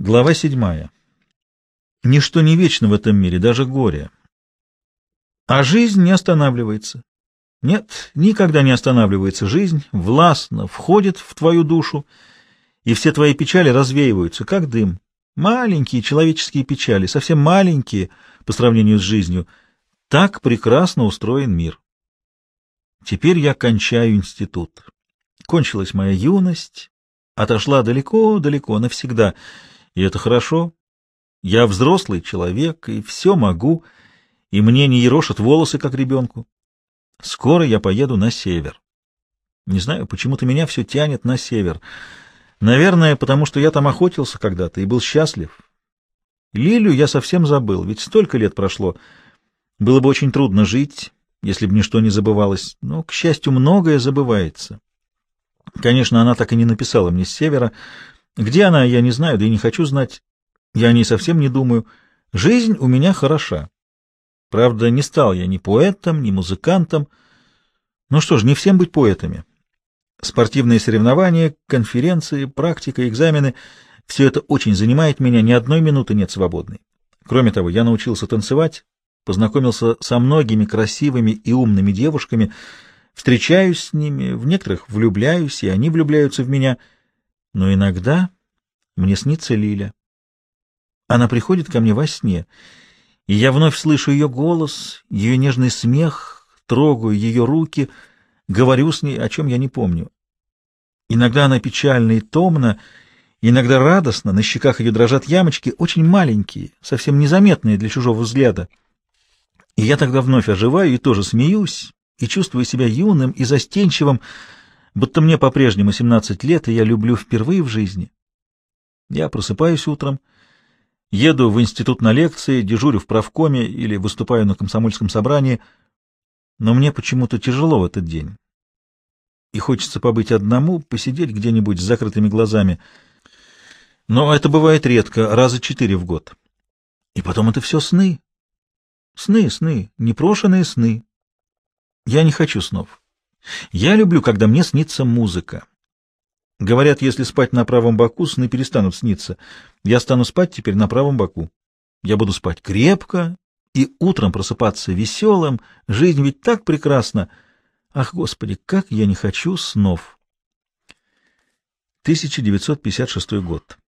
Глава седьмая. Ничто не вечно в этом мире, даже горе. А жизнь не останавливается. Нет, никогда не останавливается жизнь, властно входит в твою душу, и все твои печали развеиваются, как дым. Маленькие человеческие печали, совсем маленькие по сравнению с жизнью. Так прекрасно устроен мир. Теперь я кончаю институт. Кончилась моя юность, отошла далеко-далеко, навсегда — и это хорошо. Я взрослый человек, и все могу, и мне не ерошат волосы, как ребенку. Скоро я поеду на север. Не знаю, почему-то меня все тянет на север. Наверное, потому что я там охотился когда-то и был счастлив. Лилю я совсем забыл, ведь столько лет прошло. Было бы очень трудно жить, если бы ничто не забывалось, но, к счастью, многое забывается. Конечно, она так и не написала мне с севера, где она, я не знаю, да и не хочу знать. Я о ней совсем не думаю. Жизнь у меня хороша. Правда, не стал я ни поэтом, ни музыкантом. Ну что ж, не всем быть поэтами. Спортивные соревнования, конференции, практика, экзамены — все это очень занимает меня, ни одной минуты нет свободной. Кроме того, я научился танцевать, познакомился со многими красивыми и умными девушками, встречаюсь с ними, в некоторых влюбляюсь, и они влюбляются в меня — но иногда мне снится Лиля. Она приходит ко мне во сне, и я вновь слышу ее голос, ее нежный смех, трогаю ее руки, говорю с ней, о чем я не помню. Иногда она печальна и томна, иногда радостно, на щеках ее дрожат ямочки, очень маленькие, совсем незаметные для чужого взгляда. И я тогда вновь оживаю и тоже смеюсь, и чувствую себя юным и застенчивым, будто мне по-прежнему 17 лет, и я люблю впервые в жизни. Я просыпаюсь утром, еду в институт на лекции, дежурю в правкоме или выступаю на комсомольском собрании, но мне почему-то тяжело в этот день. И хочется побыть одному, посидеть где-нибудь с закрытыми глазами. Но это бывает редко, раза четыре в год. И потом это все сны. Сны, сны, непрошенные сны. Я не хочу снов. Я люблю, когда мне снится музыка. Говорят, если спать на правом боку, сны перестанут сниться. Я стану спать теперь на правом боку. Я буду спать крепко и утром просыпаться веселым. Жизнь ведь так прекрасна. Ах, Господи, как я не хочу снов. 1956 год.